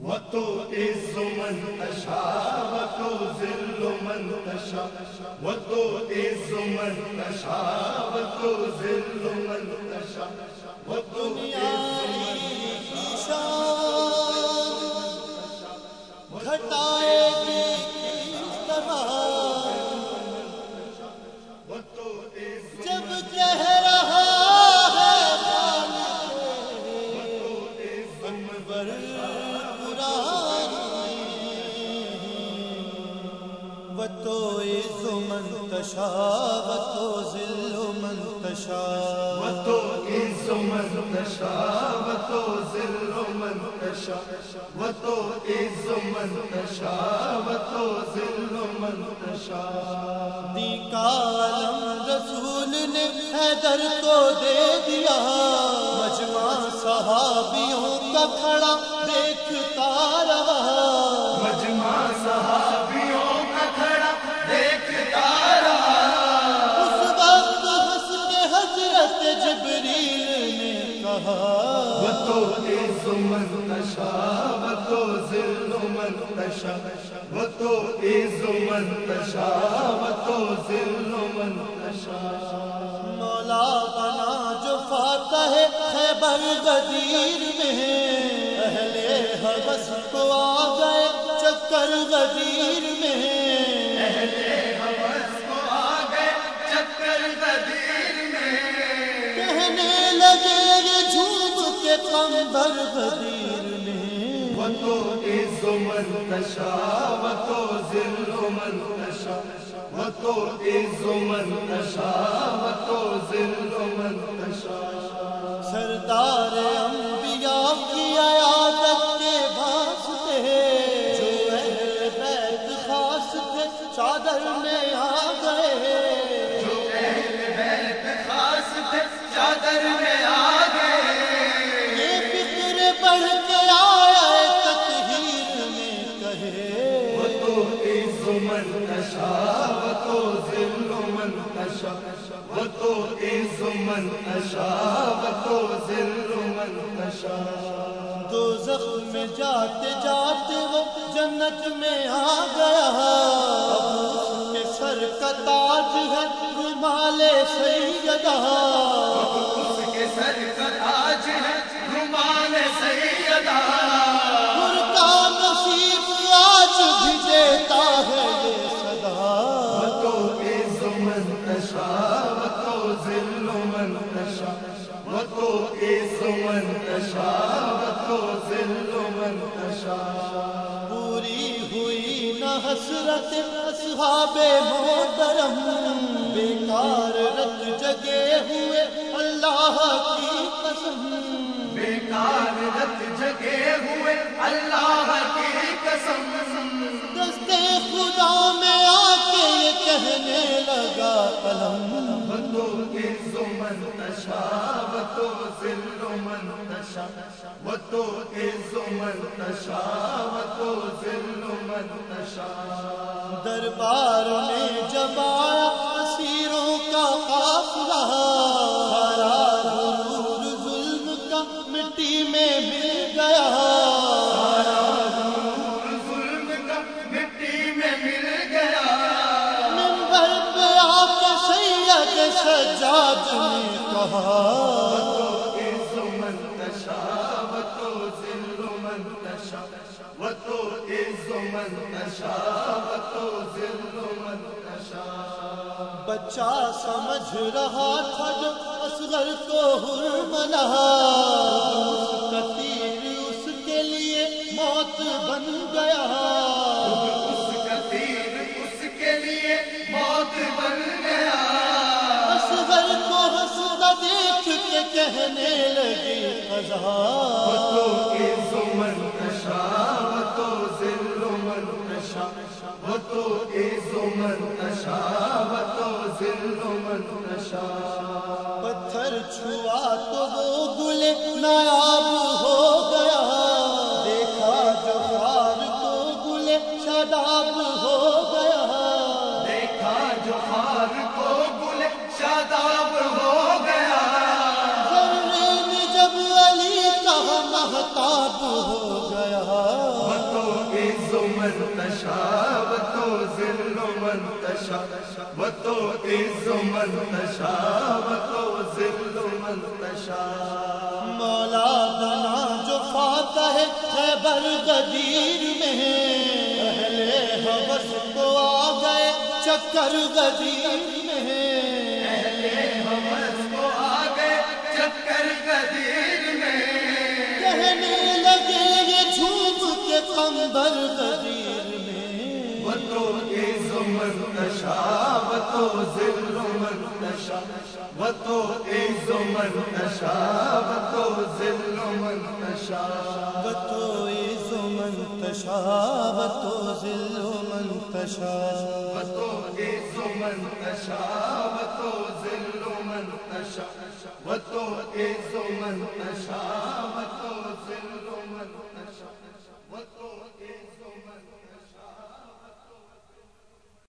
وتعز من تشاء وتذل من تشاء وتعز من تشاء وتذل من تشاء وتعز من گھٹائے گی طرح۔ وتعز جب کہہ قرآن و تو عز من تشا و تو ذل من تشا وتعز من تشاء وتذل من تشاء وتعز من تشاء وتذل من تشاء دی کالم رسول نے حیدر کو دے دیا۔ مجمع صحابیوں کا کھڑا دیکھتا رہا۔ مجمع صحابیوں نے کہا وتعز من مولا بنا جو فاتح خیبر غدیر میں اہل حوث کو آ گئے چکر غدیر میں کے قمبر عز میں وتعز من ذل وتذل من تشاء وتعز من تشاء وتذل ذل میں کہے وتعز من تشاء وتذل من تشاء وتعز من تشاء وتذل من تشاء دو زخم میں جاتے جاتے وہ جنت میں آ گیا کے سر کا تاج ہے رومال سیدہ۔ اس کے سر کا تاج ہے رومان سیدہ۔ حسرت اصحاب محترم، بیکار رت جگے ہوئے اللہ کی قسم۔ بیکار رت جگے ہوئے اللہ کی قسم۔ وتذل من تشاء وتعز من تشاء وتذل من تشاء دربار میں جب آیا اسیروں کا قافلہ۔ غرور ظلم کا مٹی میں مل گیا۔ ظلم کا مٹی میں مل گیا۔ منبر پہ آ کے سید سجاد نے کہا۔ من تشاء وتعز من تشاء وتذل من تشاء بچہ سمجھ رہا تھا جو اصغر کو کا تیر اس کے لیے موت بن گیا۔ اس کا تیر قضا وتعز من من تشاء وتعز من پتھر چھوا تو وہ گلے نایاب ہو گیا۔ دیکھا جو خار تو گلے شاداب ہو گیا۔ دیکھا جو خار کو گل شاداب ہو گیا۔ جب علی کا محتاب ہو منتشا و تو ذل و منتشا و تو عز و منتشا و تو ذل و منتشا۔ مولا دنا جو فاتح خیبر غدیر میں۔ اہل حوث کو آ گئے چکر غدیر میں۔ حوث کو آگے چکر قدیر میں۔ کہنے لگے یہ جھوم کے قمبر غدیر تو عز و منتشا و تو ذل و منتشا و تو عز و منتشا و تو ذل و منتشا بتو عز و منتشا بتو ذل و منتشا و تو عز و منتشا و تو ذل و منتشا و تو عز و منتشا